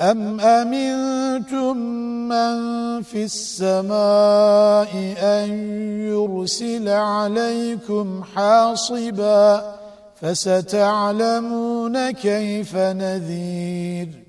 أَمْ أَمِنْتُمْ مَنْ فِي السَّمَاءِ أَنْ يُرْسِلَ عَلَيْكُمْ حَاصِبًا فَسَتَعْلَمُونَ كَيْفَ نَذِيرٌ